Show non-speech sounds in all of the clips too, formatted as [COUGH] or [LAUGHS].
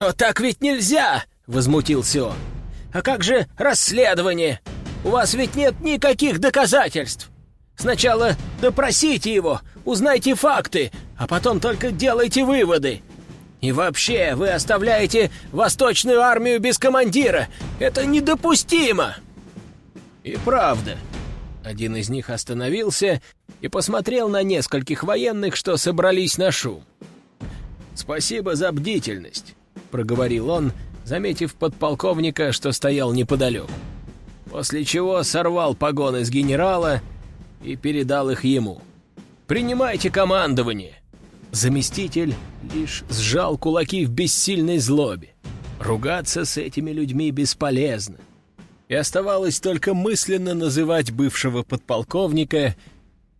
«Но так ведь нельзя!» — возмутился он. «А как же расследование? У вас ведь нет никаких доказательств! Сначала допросите его, узнайте факты, а потом только делайте выводы. И вообще, вы оставляете Восточную армию без командира. Это недопустимо!» И правда. Один из них остановился и посмотрел на нескольких военных, что собрались на шум. «Спасибо за бдительность», — проговорил он, заметив подполковника, что стоял неподалеку. После чего сорвал погоны с генерала и передал их ему. «Принимайте командование!» Заместитель лишь сжал кулаки в бессильной злобе. Ругаться с этими людьми бесполезно. И оставалось только мысленно называть бывшего подполковника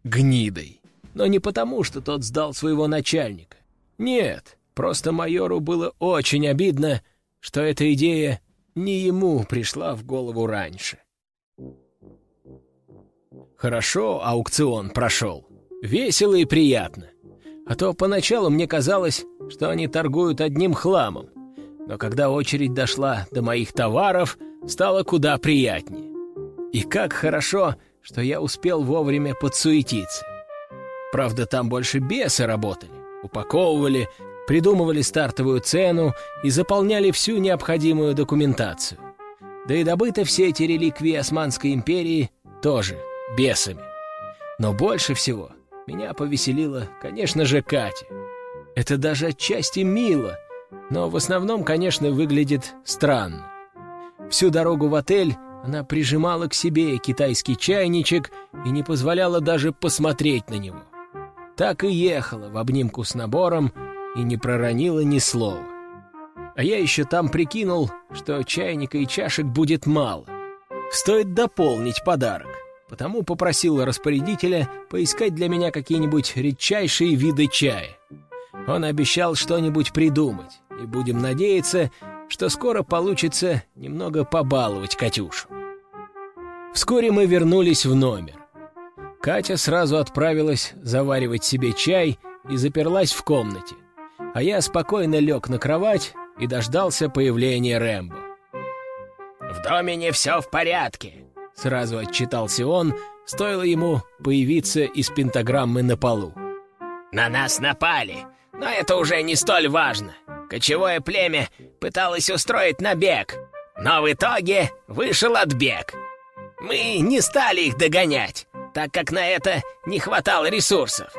гнидой. Но не потому, что тот сдал своего начальника. Нет, просто майору было очень обидно, что эта идея не ему пришла в голову раньше. Хорошо аукцион прошел. Весело и приятно. А то поначалу мне казалось, что они торгуют одним хламом. Но когда очередь дошла до моих товаров, стало куда приятнее. И как хорошо, что я успел вовремя подсуетиться. Правда, там больше бесы работали. Упаковывали, придумывали стартовую цену и заполняли всю необходимую документацию. Да и добыты все эти реликвии Османской империи тоже бесами. Но больше всего меня повеселила, конечно же, Катя. Это даже отчасти мило, но в основном, конечно, выглядит странно. Всю дорогу в отель она прижимала к себе китайский чайничек и не позволяла даже посмотреть на него. Так и ехала в обнимку с набором и не проронила ни слова. А я еще там прикинул, что чайника и чашек будет мало. Стоит дополнить подарок потому попросил распорядителя поискать для меня какие-нибудь редчайшие виды чая. Он обещал что-нибудь придумать, и будем надеяться, что скоро получится немного побаловать Катюшу. Вскоре мы вернулись в номер. Катя сразу отправилась заваривать себе чай и заперлась в комнате, а я спокойно лег на кровать и дождался появления Рэмбо. «В доме не все в порядке», Сразу отчитался он, стоило ему появиться из пентаграммы на полу. «На нас напали, но это уже не столь важно. Кочевое племя пыталось устроить набег, но в итоге вышел отбег. Мы не стали их догонять, так как на это не хватало ресурсов».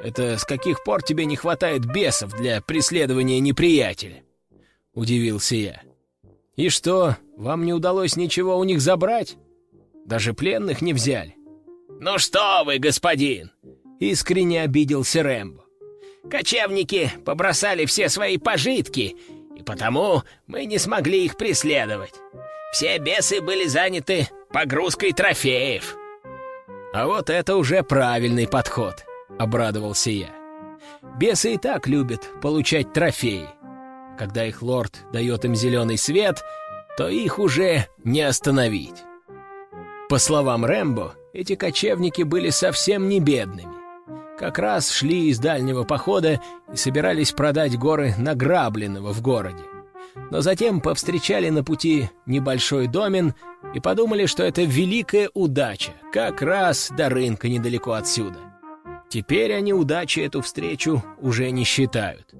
«Это с каких пор тебе не хватает бесов для преследования неприятеля?» — удивился я. «И что, вам не удалось ничего у них забрать? Даже пленных не взяли?» «Ну что вы, господин!» — искренне обиделся Рэмбо. «Кочевники побросали все свои пожитки, и потому мы не смогли их преследовать. Все бесы были заняты погрузкой трофеев». «А вот это уже правильный подход», — обрадовался я. «Бесы и так любят получать трофеи. Когда их лорд дает им зеленый свет, то их уже не остановить. По словам Рэмбо, эти кочевники были совсем не бедными. Как раз шли из дальнего похода и собирались продать горы награбленного в городе. Но затем повстречали на пути небольшой домен и подумали, что это великая удача, как раз до рынка недалеко отсюда. Теперь они удачей эту встречу уже не считают.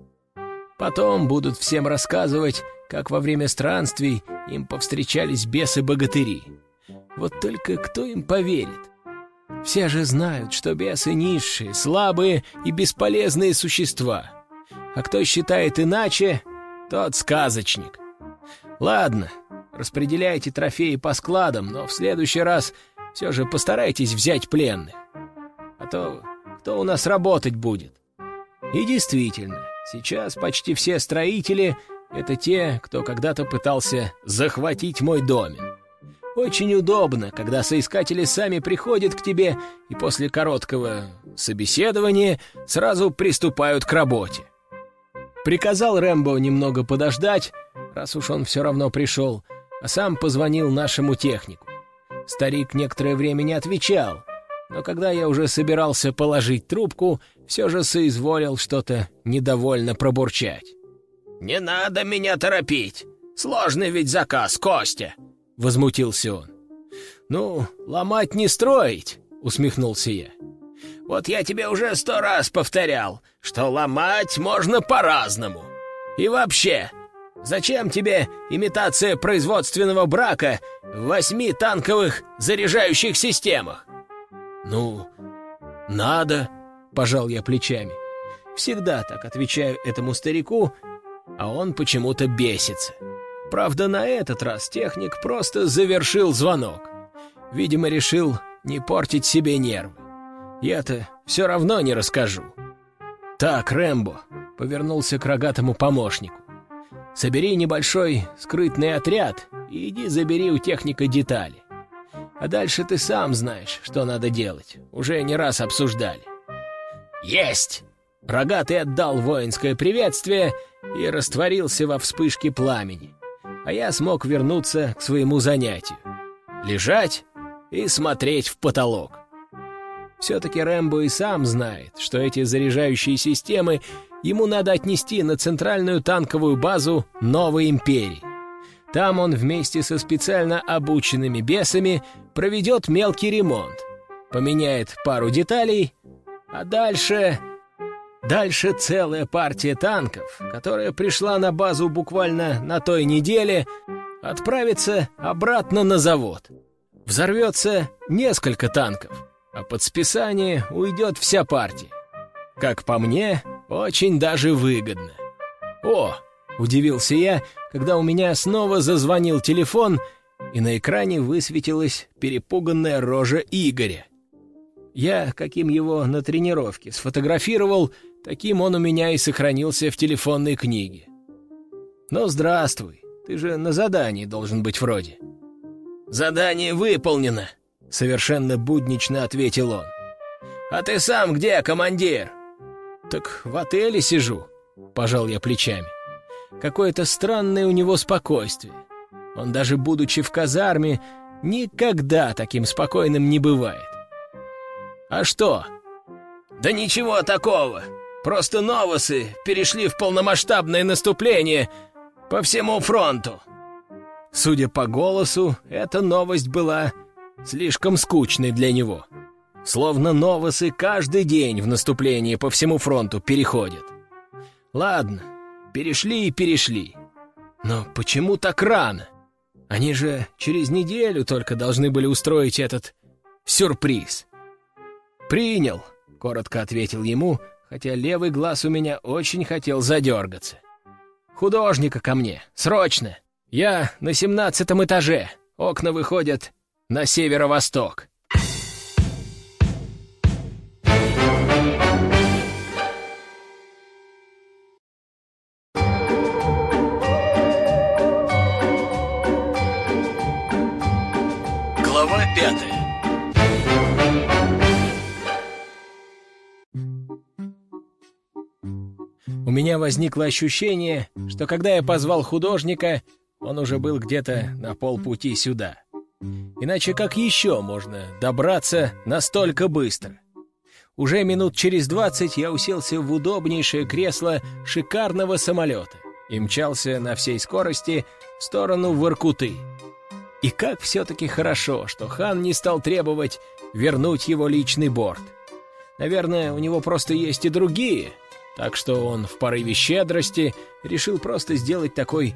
Потом будут всем рассказывать, как во время странствий им повстречались бесы-богатыри. Вот только кто им поверит? Все же знают, что бесы низшие, слабые и бесполезные существа. А кто считает иначе, тот сказочник. Ладно, распределяйте трофеи по складам, но в следующий раз все же постарайтесь взять пленных. А то кто у нас работать будет? И действительно, Сейчас почти все строители — это те, кто когда-то пытался захватить мой домен. Очень удобно, когда соискатели сами приходят к тебе и после короткого собеседования сразу приступают к работе. Приказал Рэмбо немного подождать, раз уж он все равно пришел, а сам позвонил нашему технику. Старик некоторое время не отвечал, но когда я уже собирался положить трубку, все же соизволил что-то недовольно пробурчать. «Не надо меня торопить! Сложный ведь заказ, Костя!» — возмутился он. «Ну, ломать не строить!» — усмехнулся я. «Вот я тебе уже сто раз повторял, что ломать можно по-разному. И вообще, зачем тебе имитация производственного брака в восьми танковых заряжающих системах?» «Ну, надо!» — пожал я плечами. Всегда так отвечаю этому старику, а он почему-то бесится. Правда, на этот раз техник просто завершил звонок. Видимо, решил не портить себе нервы. Я-то все равно не расскажу. «Так, Рэмбо», — повернулся к рогатому помощнику. «Собери небольшой скрытный отряд и иди забери у техника детали. А дальше ты сам знаешь, что надо делать. Уже не раз обсуждали». «Есть!» Рогатый отдал воинское приветствие и растворился во вспышке пламени, а я смог вернуться к своему занятию — лежать и смотреть в потолок. Все-таки Рэмбо и сам знает, что эти заряжающие системы ему надо отнести на центральную танковую базу Новой Империи. Там он вместе со специально обученными бесами проведет мелкий ремонт, поменяет пару деталей, а дальше Дальше целая партия танков, которая пришла на базу буквально на той неделе, отправится обратно на завод. Взорвется несколько танков, а под списание уйдет вся партия. Как по мне, очень даже выгодно. «О!» — удивился я, когда у меня снова зазвонил телефон, и на экране высветилась перепуганная рожа Игоря. Я, каким его на тренировке, сфотографировал — Таким он у меня и сохранился в телефонной книге. «Ну, здравствуй, ты же на задании должен быть вроде». «Задание выполнено», — совершенно буднично ответил он. «А ты сам где, командир?» «Так в отеле сижу», — пожал я плечами. Какое-то странное у него спокойствие. Он даже будучи в казарме, никогда таким спокойным не бывает. «А что?» «Да ничего такого. Просто новосы перешли в полномасштабное наступление по всему фронту». Судя по голосу, эта новость была слишком скучной для него. Словно новосы каждый день в наступлении по всему фронту переходят. Ладно, перешли и перешли. Но почему так рано? Они же через неделю только должны были устроить этот сюрприз. «Принял», — коротко ответил ему, хотя левый глаз у меня очень хотел задергаться. «Художника ко мне! Срочно! Я на семнадцатом этаже. Окна выходят на северо-восток». У меня возникло ощущение, что когда я позвал художника, он уже был где-то на полпути сюда. Иначе как еще можно добраться настолько быстро? Уже минут через двадцать я уселся в удобнейшее кресло шикарного самолета и мчался на всей скорости в сторону Воркуты. И как все-таки хорошо, что хан не стал требовать вернуть его личный борт. Наверное, у него просто есть и другие — так что он в порыве щедрости решил просто сделать такой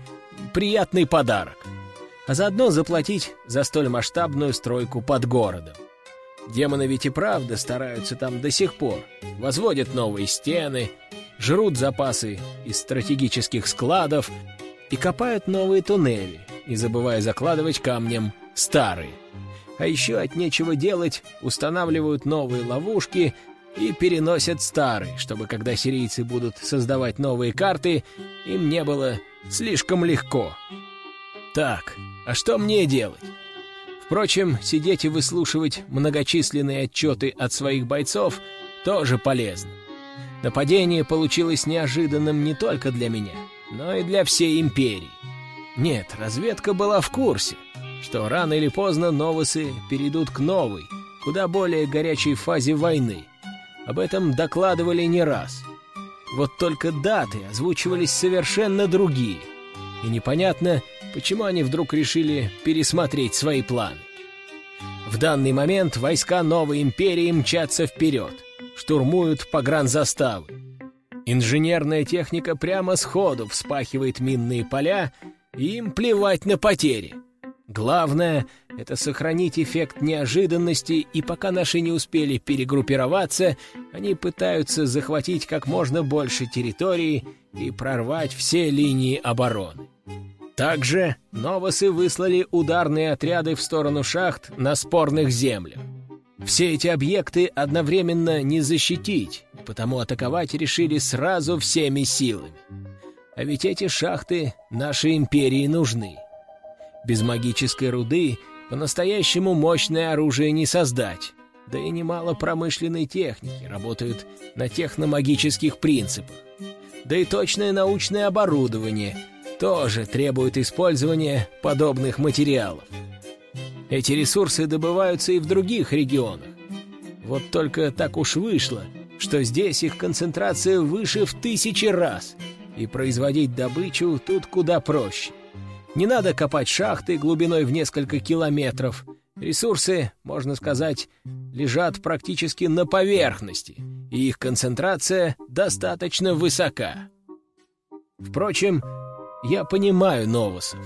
приятный подарок, а заодно заплатить за столь масштабную стройку под городом. Демоны ведь и правда стараются там до сих пор, возводят новые стены, жрут запасы из стратегических складов и копают новые туннели, не забывая закладывать камнем старые. А еще от нечего делать устанавливают новые ловушки и переносят старые, чтобы когда сирийцы будут создавать новые карты, им не было слишком легко. Так, а что мне делать? Впрочем, сидеть и выслушивать многочисленные отчеты от своих бойцов тоже полезно. Нападение получилось неожиданным не только для меня, но и для всей империи. Нет, разведка была в курсе, что рано или поздно новосы перейдут к новой, куда более горячей фазе войны — об этом докладывали не раз. Вот только даты озвучивались совершенно другие. И непонятно, почему они вдруг решили пересмотреть свои планы. В данный момент войска новой империи мчатся вперед, штурмуют погранзаставы. Инженерная техника прямо сходу вспахивает минные поля, и им плевать на потери. Главное — это сохранить эффект неожиданности, и пока наши не успели перегруппироваться, они пытаются захватить как можно больше территории и прорвать все линии обороны. Также новосы выслали ударные отряды в сторону шахт на спорных землях. Все эти объекты одновременно не защитить, потому атаковать решили сразу всеми силами. А ведь эти шахты нашей империи нужны. Без магической руды по-настоящему мощное оружие не создать, да и немало промышленной техники работают на техномагических принципах. Да и точное научное оборудование тоже требует использования подобных материалов. Эти ресурсы добываются и в других регионах. Вот только так уж вышло, что здесь их концентрация выше в тысячи раз, и производить добычу тут куда проще. Не надо копать шахты глубиной в несколько километров. Ресурсы, можно сказать, лежат практически на поверхности, и их концентрация достаточно высока. Впрочем, я понимаю новосов.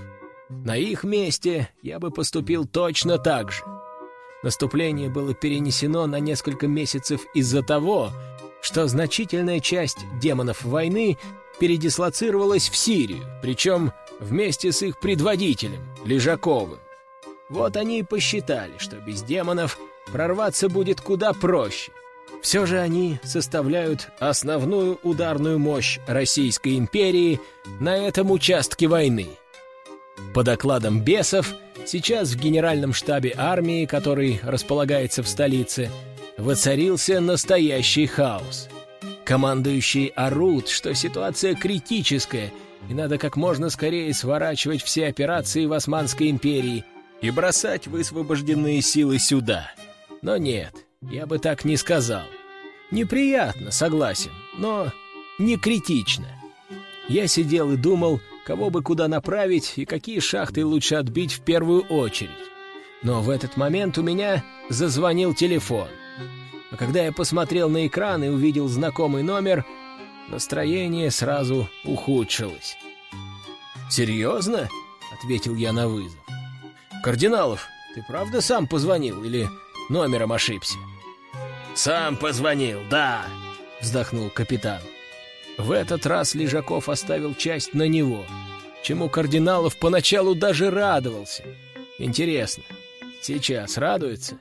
На их месте я бы поступил точно так же. Наступление было перенесено на несколько месяцев из-за того, что значительная часть демонов войны передислоцировалась в Сирию, причем вместе с их предводителем, Лежаковым. Вот они и посчитали, что без демонов прорваться будет куда проще. Все же они составляют основную ударную мощь Российской империи на этом участке войны — по докладам бесов, сейчас в генеральном штабе армии, который располагается в столице, воцарился настоящий хаос. Командующий орут, что ситуация критическая, и надо как можно скорее сворачивать все операции в Османской империи и бросать высвобожденные силы сюда. Но нет, я бы так не сказал. Неприятно, согласен, но не критично. Я сидел и думал, кого бы куда направить и какие шахты лучше отбить в первую очередь. Но в этот момент у меня зазвонил телефон. А когда я посмотрел на экран и увидел знакомый номер, настроение сразу ухудшилось. «Серьезно?» — ответил я на вызов. «Кардиналов, ты правда сам позвонил или номером ошибся?» «Сам позвонил, да», — вздохнул капитан. В этот раз Лежаков оставил часть на него, чему Кардиналов поначалу даже радовался. Интересно, сейчас радуется?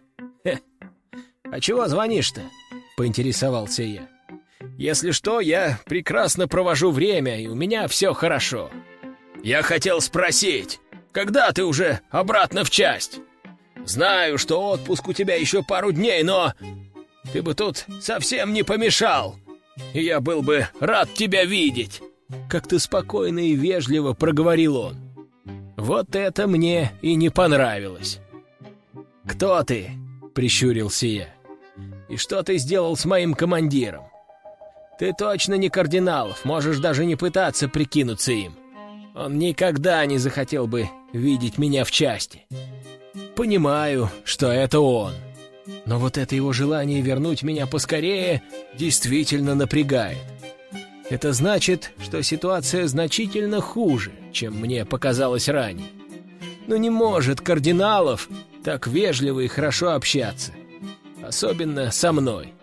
«А чего звонишь-то?» — поинтересовался я. «Если что, я прекрасно провожу время, и у меня все хорошо». «Я хотел спросить, когда ты уже обратно в часть? Знаю, что отпуск у тебя еще пару дней, но ты бы тут совсем не помешал и я был бы рад тебя видеть!» Как-то спокойно и вежливо проговорил он. Вот это мне и не понравилось. «Кто ты?» — прищурился я. «И что ты сделал с моим командиром? Ты точно не кардиналов, можешь даже не пытаться прикинуться им. Он никогда не захотел бы видеть меня в части. Понимаю, что это он. Но вот это его желание вернуть меня поскорее действительно напрягает. Это значит, что ситуация значительно хуже, чем мне показалось ранее. Но не может кардиналов так вежливо и хорошо общаться. Особенно со мной.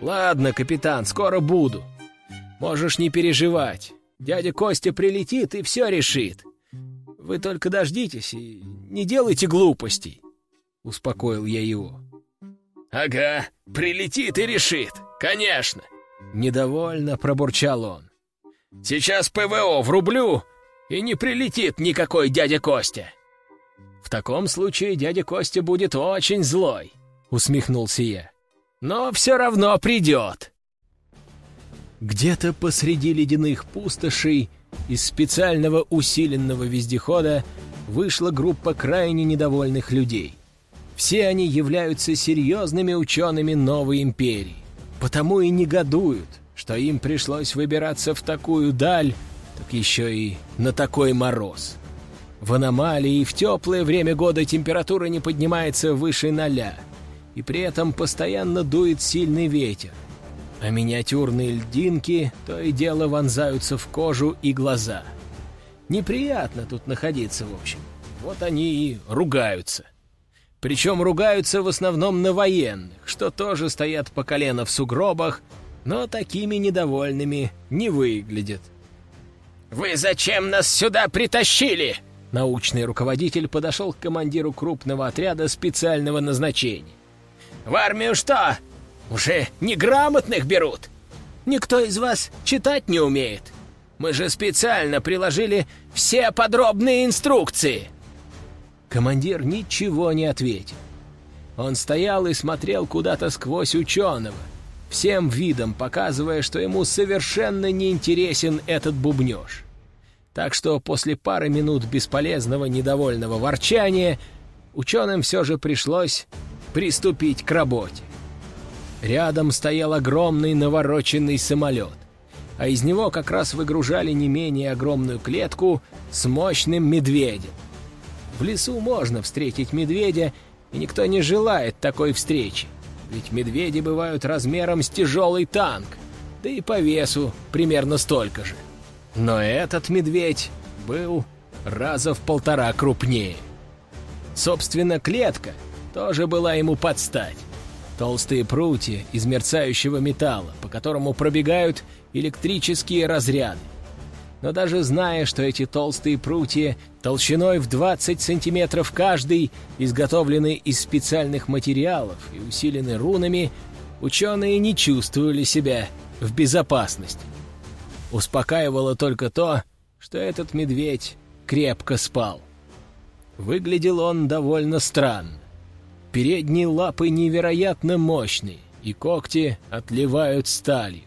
Ладно, капитан, скоро буду. Можешь не переживать. Дядя Костя прилетит и все решит. Вы только дождитесь и не делайте глупостей. Успокоил я его. «Ага, прилетит и решит, конечно!» Недовольно пробурчал он. «Сейчас ПВО врублю, и не прилетит никакой дядя Костя!» «В таком случае дядя Костя будет очень злой», — усмехнулся я. «Но все равно придет!» Где-то посреди ледяных пустошей из специального усиленного вездехода вышла группа крайне недовольных людей — все они являются серьезными учеными новой империи. Потому и негодуют, что им пришлось выбираться в такую даль, так еще и на такой мороз. В аномалии в теплое время года температура не поднимается выше ноля, и при этом постоянно дует сильный ветер. А миниатюрные льдинки то и дело вонзаются в кожу и глаза. Неприятно тут находиться, в общем. Вот они и ругаются. Причем ругаются в основном на военных, что тоже стоят по колено в сугробах, но такими недовольными не выглядят. «Вы зачем нас сюда притащили?» Научный руководитель подошел к командиру крупного отряда специального назначения. «В армию что? Уже неграмотных берут? Никто из вас читать не умеет. Мы же специально приложили все подробные инструкции». Командир ничего не ответил. Он стоял и смотрел куда-то сквозь ученого, всем видом показывая, что ему совершенно не интересен этот бубнеж. Так что после пары минут бесполезного недовольного ворчания ученым все же пришлось приступить к работе. Рядом стоял огромный навороченный самолет, а из него как раз выгружали не менее огромную клетку с мощным медведем. В лесу можно встретить медведя, и никто не желает такой встречи, ведь медведи бывают размером с тяжелый танк, да и по весу примерно столько же. Но этот медведь был раза в полтора крупнее. Собственно, клетка тоже была ему под стать. Толстые прутья из мерцающего металла, по которому пробегают электрические разряды. Но даже зная, что эти толстые прутья толщиной в 20 сантиметров каждый, изготовлены из специальных материалов и усилены рунами, ученые не чувствовали себя в безопасности. Успокаивало только то, что этот медведь крепко спал. Выглядел он довольно странно. Передние лапы невероятно мощные, и когти отливают сталью.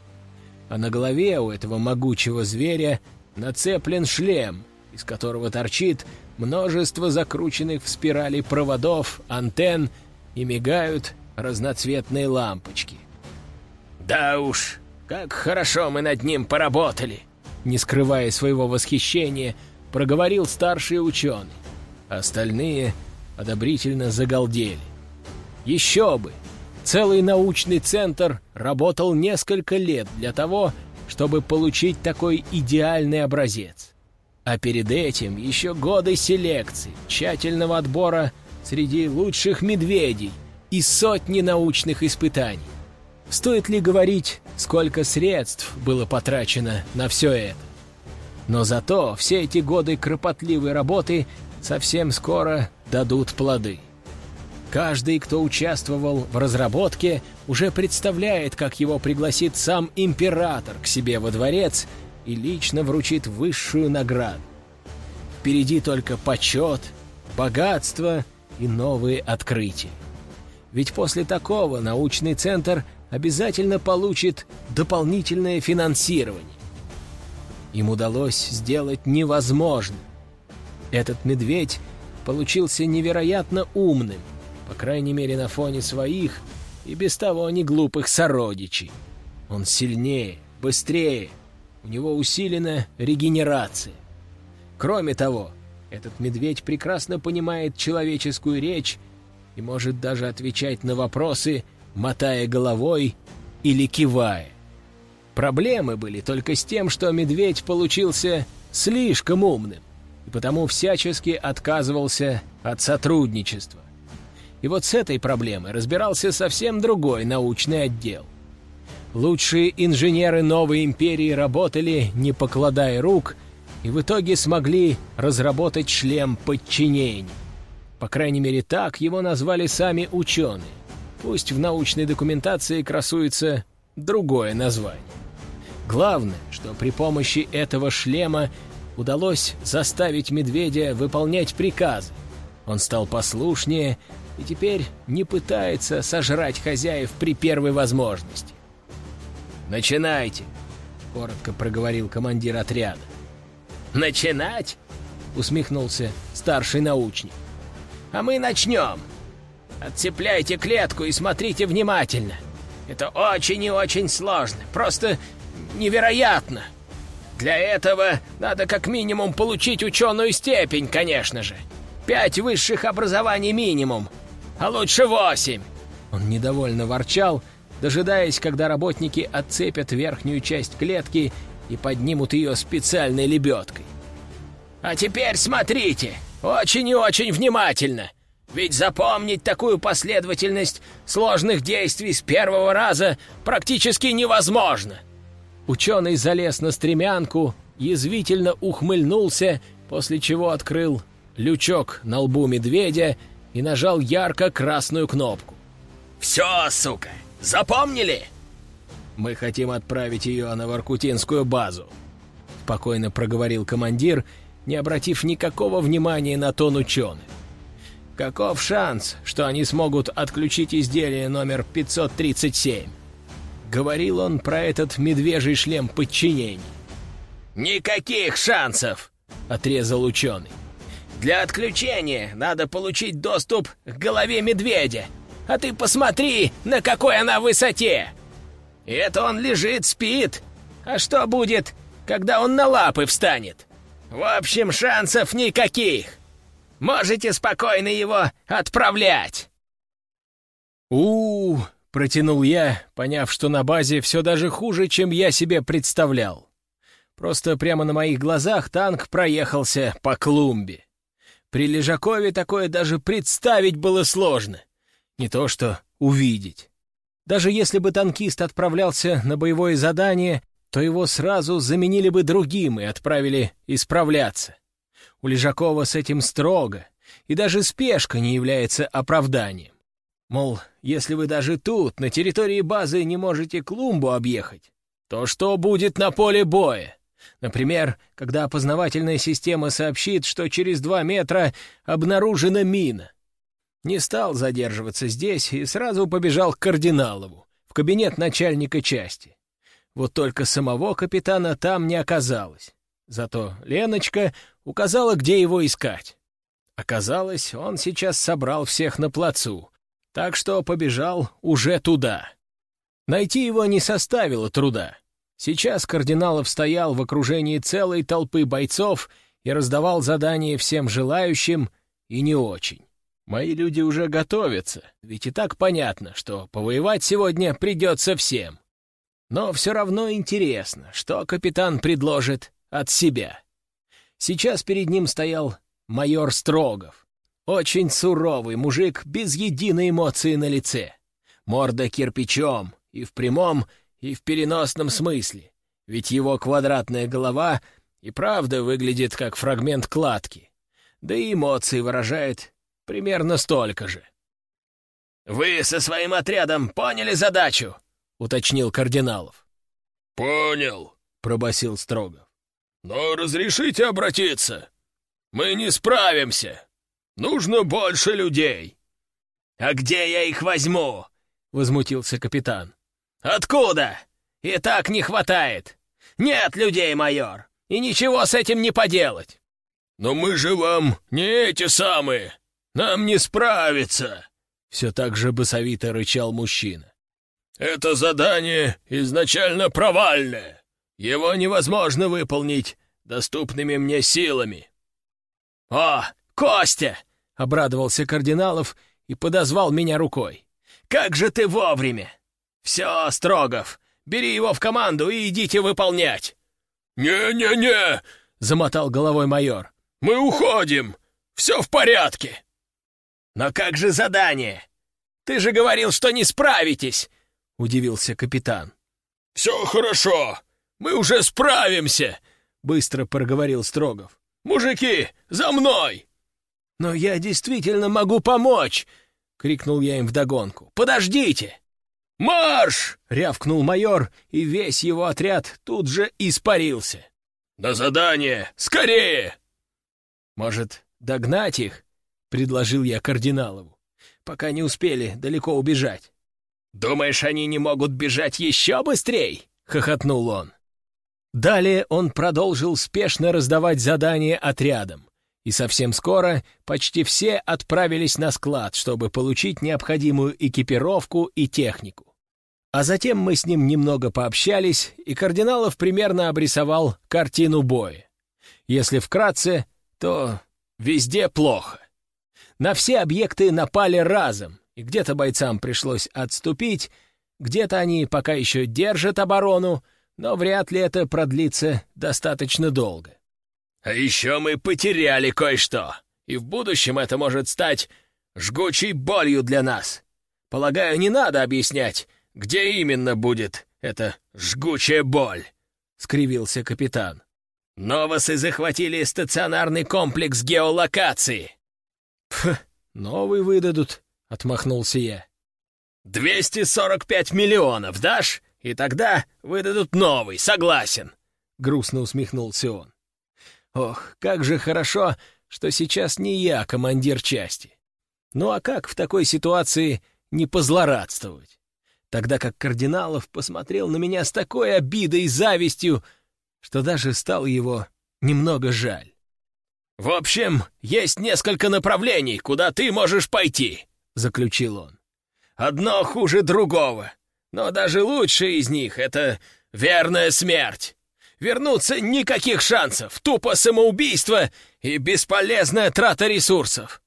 А на голове у этого могучего зверя нацеплен шлем, из которого торчит множество закрученных в спирали проводов, антенн и мигают разноцветные лампочки. «Да уж, как хорошо мы над ним поработали!» Не скрывая своего восхищения, проговорил старший ученый. Остальные одобрительно загалдели. Еще бы! Целый научный центр работал несколько лет для того, чтобы получить такой идеальный образец. А перед этим еще годы селекции, тщательного отбора среди лучших медведей и сотни научных испытаний. Стоит ли говорить, сколько средств было потрачено на все это? Но зато все эти годы кропотливой работы совсем скоро дадут плоды. Каждый, кто участвовал в разработке, уже представляет, как его пригласит сам император к себе во дворец и лично вручит высшую награду. Впереди только почет, богатство и новые открытия. Ведь после такого научный центр – обязательно получит дополнительное финансирование. Им удалось сделать невозможное. Этот медведь получился невероятно умным, по крайней мере на фоне своих и без того не глупых сородичей. Он сильнее, быстрее, у него усилена регенерация. Кроме того, этот медведь прекрасно понимает человеческую речь и может даже отвечать на вопросы, мотая головой или кивая. Проблемы были только с тем, что медведь получился слишком умным, и потому всячески отказывался от сотрудничества. И вот с этой проблемой разбирался совсем другой научный отдел. Лучшие инженеры новой империи работали, не покладая рук, и в итоге смогли разработать шлем подчинения. По крайней мере, так его назвали сами ученые. Пусть в научной документации красуется другое название. Главное, что при помощи этого шлема удалось заставить медведя выполнять приказы. Он стал послушнее и теперь не пытается сожрать хозяев при первой возможности. «Начинайте!» — коротко проговорил командир отряда. «Начинать?» — усмехнулся старший научник. «А мы начнем!» Отцепляйте клетку и смотрите внимательно. Это очень и очень сложно. Просто невероятно. Для этого надо как минимум получить ученую степень, конечно же. Пять высших образований минимум, а лучше восемь. Он недовольно ворчал, дожидаясь, когда работники отцепят верхнюю часть клетки и поднимут ее специальной лебедкой. «А теперь смотрите, очень и очень внимательно, ведь запомнить такую последовательность сложных действий с первого раза практически невозможно». Ученый залез на стремянку, язвительно ухмыльнулся, после чего открыл лючок на лбу медведя и нажал ярко-красную кнопку. «Все, сука, запомнили?» «Мы хотим отправить ее на Воркутинскую базу», — спокойно проговорил командир, не обратив никакого внимания на тон ученых. «Каков шанс, что они смогут отключить изделие номер 537?» Говорил он про этот медвежий шлем подчинений. «Никаких шансов!» — отрезал ученый. «Для отключения надо получить доступ к голове медведя, а ты посмотри, на какой она высоте! Это он лежит, спит. А что будет, когда он на лапы встанет? В общем, шансов никаких. Можете спокойно его отправлять. у, -у, -у протянул я, поняв, что на базе все даже хуже, чем я себе представлял. Просто прямо на моих глазах танк проехался по клумбе. При Лежакове такое даже представить было сложно. Не то что увидеть. Даже если бы танкист отправлялся на боевое задание, то его сразу заменили бы другим и отправили исправляться. У Лежакова с этим строго, и даже спешка не является оправданием. Мол, если вы даже тут, на территории базы, не можете клумбу объехать, то что будет на поле боя? Например, когда опознавательная система сообщит, что через два метра обнаружена мина. Не стал задерживаться здесь и сразу побежал к Кардиналову, в кабинет начальника части. Вот только самого капитана там не оказалось. Зато Леночка указала, где его искать. Оказалось, он сейчас собрал всех на плацу, так что побежал уже туда. Найти его не составило труда. Сейчас Кардиналов стоял в окружении целой толпы бойцов и раздавал задания всем желающим и не очень. Мои люди уже готовятся, ведь и так понятно, что повоевать сегодня придется всем. Но все равно интересно, что капитан предложит от себя. Сейчас перед ним стоял майор Строгов. Очень суровый мужик, без единой эмоции на лице. Морда кирпичом, и в прямом, и в переносном смысле. Ведь его квадратная голова и правда выглядит как фрагмент кладки. Да и эмоции выражает Примерно столько же. «Вы со своим отрядом поняли задачу?» — уточнил Кардиналов. «Понял», — пробасил Строгов. «Но разрешите обратиться? Мы не справимся. Нужно больше людей». «А где я их возьму?» — возмутился капитан. «Откуда? И так не хватает. Нет людей, майор, и ничего с этим не поделать». «Но мы же вам не эти самые!» Нам не справиться!» Все так же басовито рычал мужчина. «Это задание изначально провальное. Его невозможно выполнить доступными мне силами». «О, Костя!» — обрадовался Кардиналов и подозвал меня рукой. «Как же ты вовремя! Все, Строгов, бери его в команду и идите выполнять!» «Не-не-не!» — замотал головой майор. «Мы уходим! Все в порядке!» «Но как же задание? Ты же говорил, что не справитесь!» — удивился капитан. «Все хорошо! Мы уже справимся!» — быстро проговорил Строгов. «Мужики, за мной!» «Но я действительно могу помочь!» — крикнул я им вдогонку. «Подождите!» «Марш!» — рявкнул майор, и весь его отряд тут же испарился. «На задание! Скорее!» «Может, догнать их?» — предложил я кардиналову, пока не успели далеко убежать. «Думаешь, они не могут бежать еще быстрей?» — хохотнул он. Далее он продолжил спешно раздавать задания отрядам, и совсем скоро почти все отправились на склад, чтобы получить необходимую экипировку и технику. А затем мы с ним немного пообщались, и Кардиналов примерно обрисовал картину боя. Если вкратце, то везде плохо. На все объекты напали разом, и где-то бойцам пришлось отступить, где-то они пока еще держат оборону, но вряд ли это продлится достаточно долго. А еще мы потеряли кое-что, и в будущем это может стать жгучей болью для нас. Полагаю, не надо объяснять, где именно будет эта жгучая боль?» — скривился капитан. «Новосы захватили стационарный комплекс геолокации». «Пх, новый выдадут», — отмахнулся я. «Двести сорок пять миллионов дашь, и тогда выдадут новый, согласен», — грустно усмехнулся он. «Ох, как же хорошо, что сейчас не я командир части. Ну а как в такой ситуации не позлорадствовать?» Тогда как Кардиналов посмотрел на меня с такой обидой и завистью, что даже стал его немного жаль. «В общем, есть несколько направлений, куда ты можешь пойти», — заключил он. «Одно хуже другого, но даже лучшее из них — это верная смерть. Вернуться никаких шансов, тупо самоубийство и бесполезная трата ресурсов.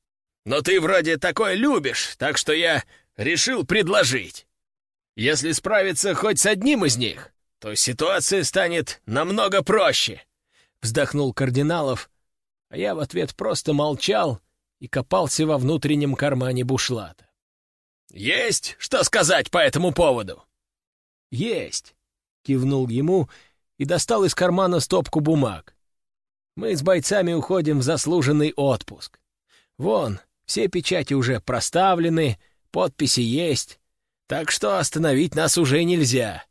Но ты вроде такой любишь, так что я решил предложить. Если справиться хоть с одним из них, то ситуация станет намного проще», — вздохнул Кардиналов, а я в ответ просто молчал и копался во внутреннем кармане бушлата. «Есть что сказать по этому поводу?» «Есть», — кивнул ему и достал из кармана стопку бумаг. «Мы с бойцами уходим в заслуженный отпуск. Вон, все печати уже проставлены, подписи есть, так что остановить нас уже нельзя.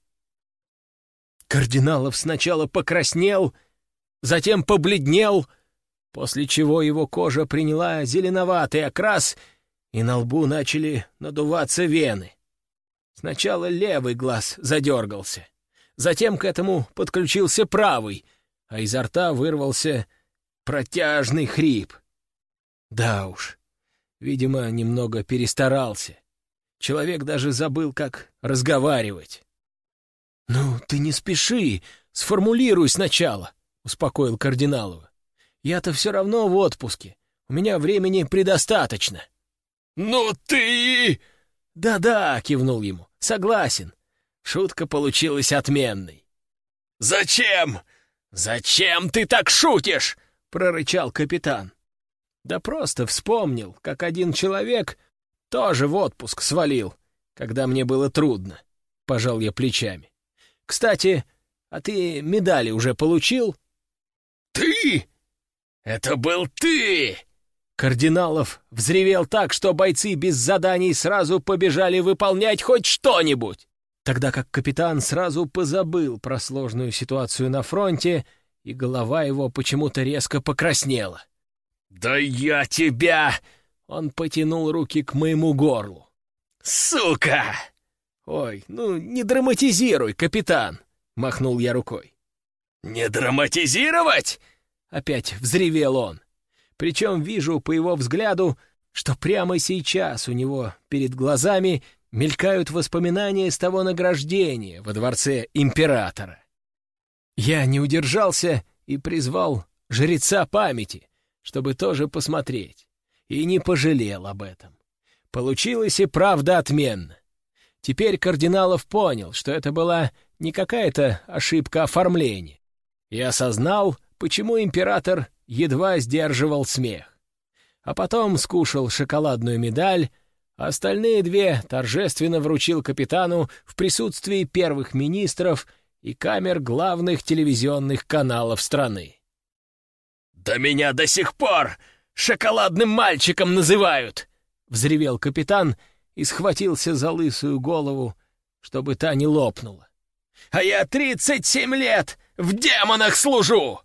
Кардиналов сначала покраснел, затем побледнел, после чего его кожа приняла зеленоватый окрас, и на лбу начали надуваться вены. Сначала левый глаз задергался, затем к этому подключился правый, а изо рта вырвался протяжный хрип. Да уж, видимо, немного перестарался. Человек даже забыл, как разговаривать. «Ну, ты не спеши, сформулируй сначала», — успокоил Кардиналова. «Я-то все равно в отпуске. У меня времени предостаточно». «Ну ты...» «Да-да», — кивнул ему, — «согласен. Шутка получилась отменной». «Зачем? Зачем ты так шутишь?» — прорычал капитан. «Да просто вспомнил, как один человек тоже в отпуск свалил, когда мне было трудно. Пожал я плечами. Кстати, а ты медали уже получил? Ты? Это был ты! Кардиналов взревел так, что бойцы без заданий сразу побежали выполнять хоть что-нибудь, тогда как капитан сразу позабыл про сложную ситуацию на фронте, и голова его почему-то резко покраснела. «Да я тебя!» Он потянул руки к моему горлу. «Сука!» «Ой, ну не драматизируй, капитан!» — махнул я рукой. «Не драматизировать?» — опять взревел он. Причем вижу по его взгляду, что прямо сейчас у него перед глазами мелькают воспоминания с того награждения во дворце императора. Я не удержался и призвал жреца памяти, чтобы тоже посмотреть и не пожалел об этом. Получилось и правда отменно. Теперь Кардиналов понял, что это была не какая-то ошибка оформления, и осознал, почему император едва сдерживал смех. А потом скушал шоколадную медаль, а остальные две торжественно вручил капитану в присутствии первых министров и камер главных телевизионных каналов страны. «Да меня до сих пор шоколадным мальчиком называют!» — взревел капитан и схватился за лысую голову, чтобы та не лопнула. «А я тридцать семь лет в демонах служу!»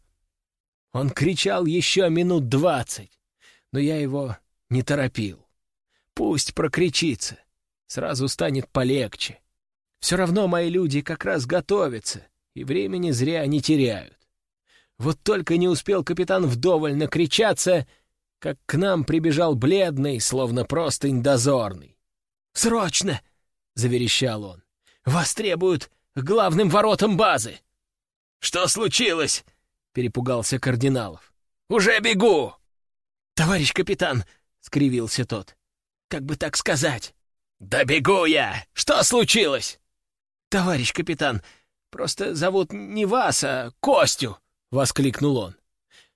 Он кричал еще минут двадцать, но я его не торопил. Пусть прокричится, сразу станет полегче. Все равно мои люди как раз готовятся и времени зря не теряют. Вот только не успел капитан вдоволь накричаться — как к нам прибежал бледный, словно простынь дозорный. «Срочно!» — заверещал он. Вас требуют к главным воротам базы!» «Что случилось?» — перепугался Кардиналов. «Уже бегу!» «Товарищ капитан!» — скривился тот. «Как бы так сказать?» «Да бегу я! Что случилось?» «Товарищ капитан, просто зовут не вас, а Костю!» — воскликнул он.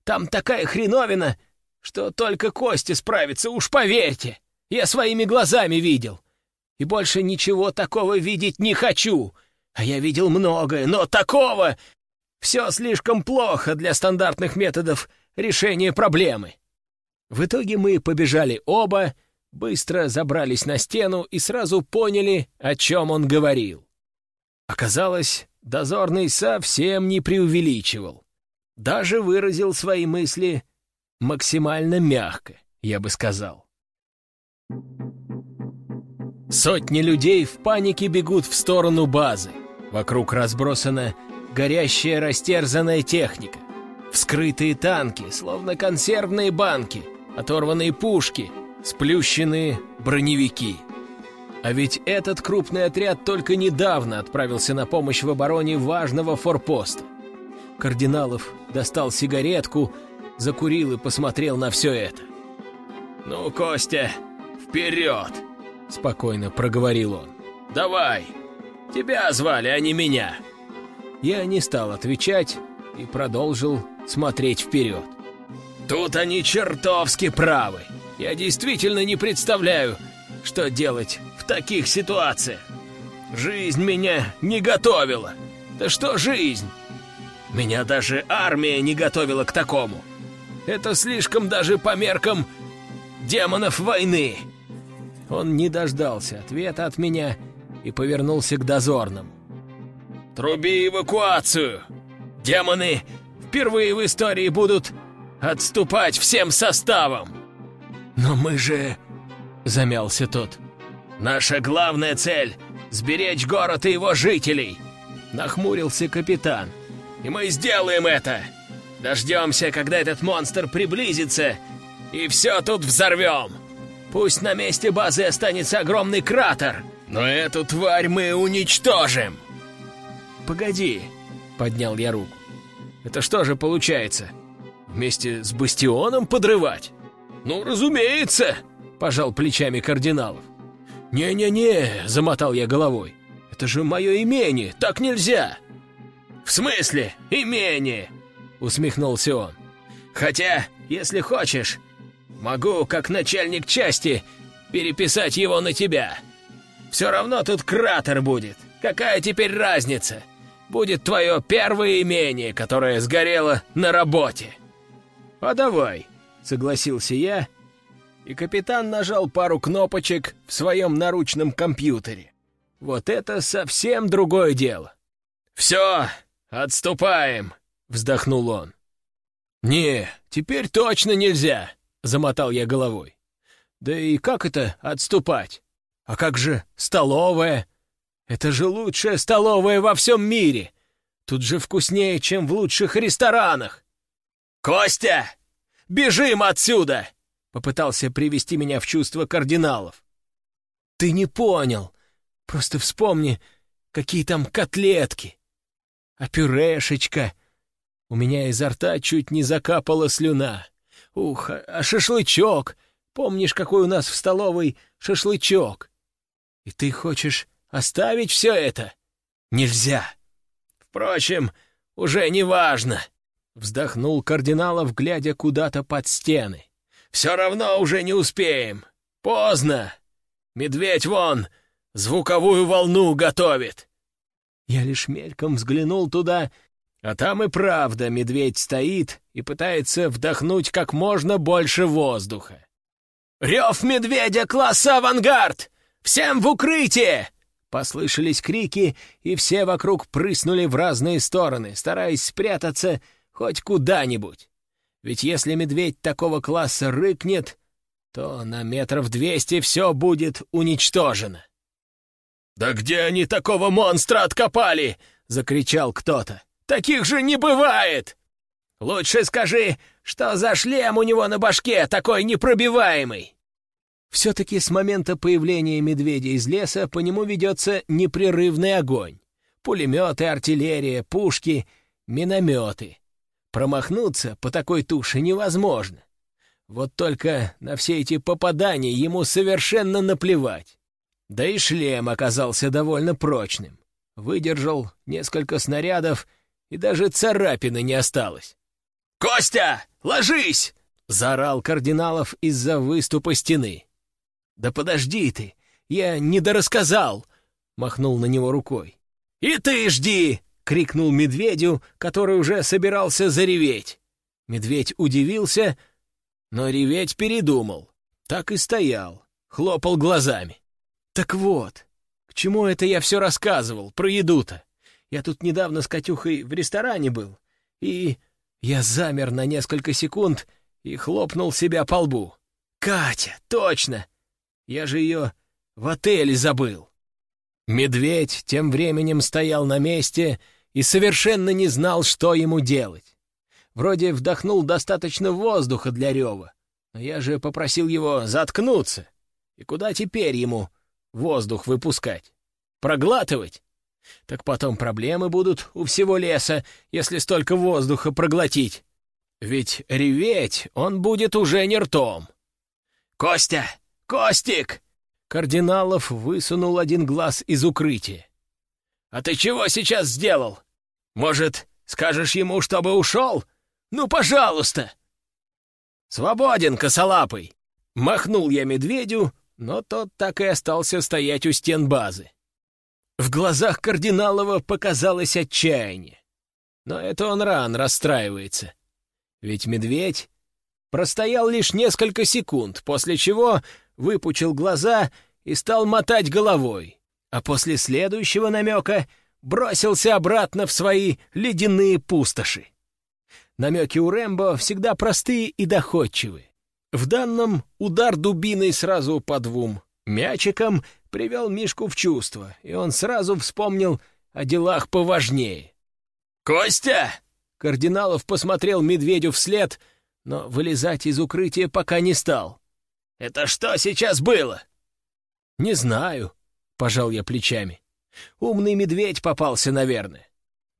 «Там такая хреновина, что только Костя справится, уж поверьте! Я своими глазами видел. И больше ничего такого видеть не хочу. А я видел многое, но такого... Все слишком плохо для стандартных методов решения проблемы». В итоге мы побежали оба, быстро забрались на стену и сразу поняли, о чем он говорил. Оказалось, дозорный совсем не преувеличивал. Даже выразил свои мысли максимально мягко, я бы сказал. Сотни людей в панике бегут в сторону базы. Вокруг разбросана горящая растерзанная техника. Вскрытые танки, словно консервные банки, оторванные пушки, сплющенные броневики. А ведь этот крупный отряд только недавно отправился на помощь в обороне важного форпоста. Кардиналов достал сигаретку, закурил и посмотрел на все это. «Ну, Костя, вперед!» — спокойно проговорил он. «Давай! Тебя звали, а не меня!» Я не стал отвечать и продолжил смотреть вперед. «Тут они чертовски правы. Я действительно не представляю, что делать в таких ситуациях. Жизнь меня не готовила. Да что жизнь? Меня даже армия не готовила к такому. Это слишком даже по меркам демонов войны!» Он не дождался ответа от меня и повернулся к дозорным. «Труби эвакуацию! Демоны впервые в истории будут отступать всем составом!» «Но мы же...» — замялся тот. «Наша главная цель — сберечь город и его жителей!» — нахмурился капитан. «И мы сделаем это! Дождемся, когда этот монстр приблизится, и все тут взорвем! Пусть на месте базы останется огромный кратер, но эту тварь мы уничтожим!» «Погоди!» — поднял я руку. «Это что же получается? Вместе с бастионом подрывать?» «Ну, разумеется!» — пожал плечами кардиналов. «Не-не-не!» — замотал я головой. «Это же мое имение! Так нельзя!» «В смысле имение?» — усмехнулся он. «Хотя, если хочешь, могу, как начальник части, переписать его на тебя. Все равно тут кратер будет. Какая теперь разница? Будет твое первое имение, которое сгорело на работе». «А давай», — согласился я, и капитан нажал пару кнопочек в своем наручном компьютере. Вот это совсем другое дело. «Все, отступаем», вздохнул он. «Не, теперь точно нельзя!» — замотал я головой. «Да и как это отступать? А как же столовая? Это же лучшая столовая во всем мире! Тут же вкуснее, чем в лучших ресторанах!» «Костя, бежим отсюда!» — попытался привести меня в чувство кардиналов. «Ты не понял. Просто вспомни, какие там котлетки. А пюрешечка у меня изо рта чуть не закапала слюна. Ух, а, шашлычок! Помнишь, какой у нас в столовой шашлычок? И ты хочешь оставить все это? Нельзя. Впрочем, уже не важно. Вздохнул кардиналов, глядя куда-то под стены. Все равно уже не успеем. Поздно. Медведь вон звуковую волну готовит. Я лишь мельком взглянул туда а там и правда медведь стоит и пытается вдохнуть как можно больше воздуха. «Рев медведя класса «Авангард»! Всем в укрытие!» Послышались крики, и все вокруг прыснули в разные стороны, стараясь спрятаться хоть куда-нибудь. Ведь если медведь такого класса рыкнет, то на метров двести все будет уничтожено. «Да где они такого монстра откопали?» — закричал кто-то. Таких же не бывает! Лучше скажи, что за шлем у него на башке такой непробиваемый!» Все-таки с момента появления медведя из леса по нему ведется непрерывный огонь. Пулеметы, артиллерия, пушки, минометы. Промахнуться по такой туше невозможно. Вот только на все эти попадания ему совершенно наплевать. Да и шлем оказался довольно прочным. Выдержал несколько снарядов, и даже царапины не осталось. «Костя, ложись!» — заорал Кардиналов из-за выступа стены. «Да подожди ты, я недорассказал!» — махнул на него рукой. «И ты жди!» — крикнул медведю, который уже собирался зареветь. Медведь удивился, но реветь передумал. Так и стоял, хлопал глазами. «Так вот, к чему это я все рассказывал, про еду-то? Я тут недавно с Катюхой в ресторане был, и я замер на несколько секунд и хлопнул себя по лбу. «Катя, точно! Я же ее в отеле забыл!» Медведь тем временем стоял на месте и совершенно не знал, что ему делать. Вроде вдохнул достаточно воздуха для рева, но я же попросил его заткнуться. И куда теперь ему воздух выпускать? Проглатывать? Так потом проблемы будут у всего леса, если столько воздуха проглотить. Ведь реветь он будет уже не ртом. «Костя! Костик!» Кардиналов высунул один глаз из укрытия. «А ты чего сейчас сделал? Может, скажешь ему, чтобы ушел? Ну, пожалуйста!» «Свободен, косолапый!» Махнул я медведю, но тот так и остался стоять у стен базы. В глазах Кардиналова показалось отчаяние. Но это он ран расстраивается. Ведь медведь простоял лишь несколько секунд, после чего выпучил глаза и стал мотать головой, а после следующего намека бросился обратно в свои ледяные пустоши. Намеки у Рэмбо всегда простые и доходчивые. В данном удар дубиной сразу по двум мячикам привел Мишку в чувство, и он сразу вспомнил о делах поважнее. «Костя!» Кардиналов посмотрел медведю вслед, но вылезать из укрытия пока не стал. «Это что сейчас было?» «Не знаю», — пожал я плечами. «Умный медведь попался, наверное.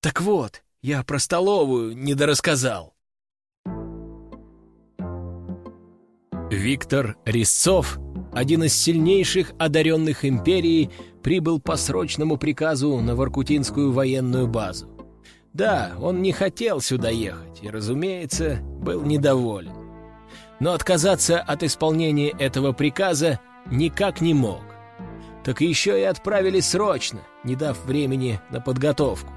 Так вот, я про столовую недорассказал. Виктор Резцов, один из сильнейших одаренных империи, прибыл по срочному приказу на Воркутинскую военную базу. Да, он не хотел сюда ехать и, разумеется, был недоволен. Но отказаться от исполнения этого приказа никак не мог. Так еще и отправили срочно, не дав времени на подготовку.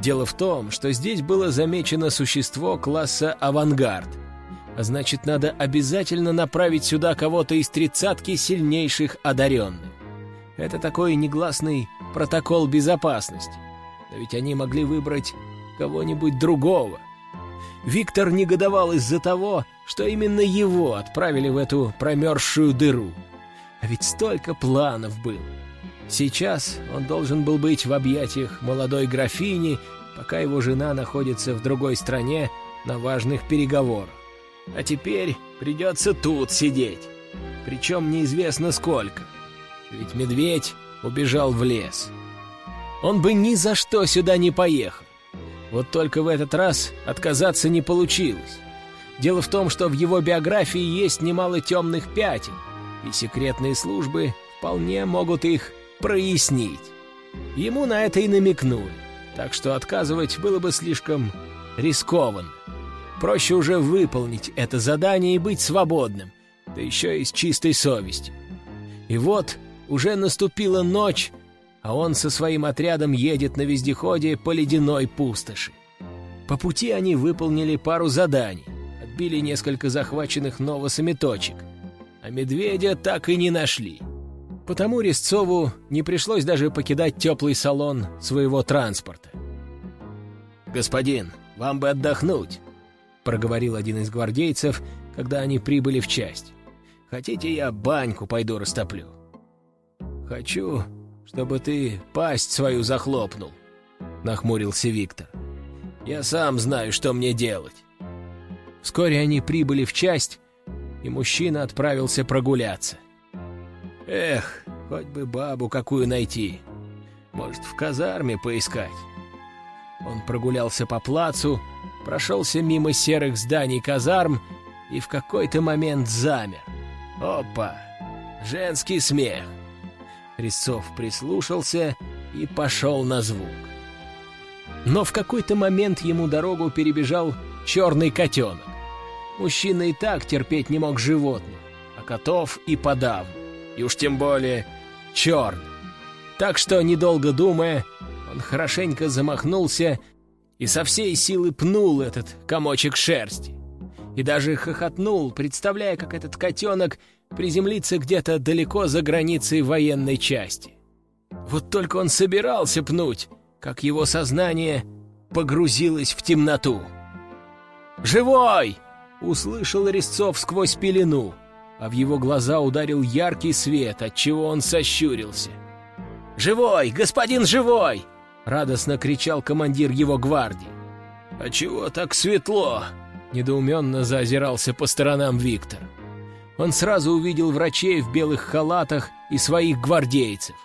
Дело в том, что здесь было замечено существо класса «Авангард», значит, надо обязательно направить сюда кого-то из тридцатки сильнейших одаренных. Это такой негласный протокол безопасности. Но ведь они могли выбрать кого-нибудь другого. Виктор негодовал из-за того, что именно его отправили в эту промерзшую дыру. А ведь столько планов было. Сейчас он должен был быть в объятиях молодой графини, пока его жена находится в другой стране на важных переговорах. А теперь придется тут сидеть. Причем неизвестно сколько. Ведь медведь убежал в лес. Он бы ни за что сюда не поехал. Вот только в этот раз отказаться не получилось. Дело в том, что в его биографии есть немало темных пятен, и секретные службы вполне могут их прояснить. Ему на это и намекнули, так что отказывать было бы слишком рискованно. Проще уже выполнить это задание и быть свободным, да еще и с чистой совестью. И вот уже наступила ночь, а он со своим отрядом едет на вездеходе по ледяной пустоши. По пути они выполнили пару заданий, отбили несколько захваченных новосами точек, а медведя так и не нашли. Потому Резцову не пришлось даже покидать теплый салон своего транспорта. «Господин, вам бы отдохнуть», — проговорил один из гвардейцев, когда они прибыли в часть. «Хотите, я баньку пойду растоплю?» «Хочу, чтобы ты пасть свою захлопнул», — нахмурился Виктор. «Я сам знаю, что мне делать». Вскоре они прибыли в часть, и мужчина отправился прогуляться. Эх, хоть бы бабу какую найти. Может, в казарме поискать. Он прогулялся по плацу, прошелся мимо серых зданий казарм и в какой-то момент замер. Опа! Женский смех. Резцов прислушался и пошел на звук. Но в какой-то момент ему дорогу перебежал черный котенок. Мужчина и так терпеть не мог животных, а котов и подавно, и уж тем более черных. Так что, недолго думая, он хорошенько замахнулся и со всей силы пнул этот комочек шерсти. И даже хохотнул, представляя, как этот котенок приземлится где-то далеко за границей военной части. Вот только он собирался пнуть, как его сознание погрузилось в темноту. «Живой!» — услышал Резцов сквозь пелену, а в его глаза ударил яркий свет, отчего он сощурился. «Живой! Господин живой!» — радостно кричал командир его гвардии. «А чего так светло?» — недоуменно заозирался по сторонам Виктор. Он сразу увидел врачей в белых халатах и своих гвардейцев.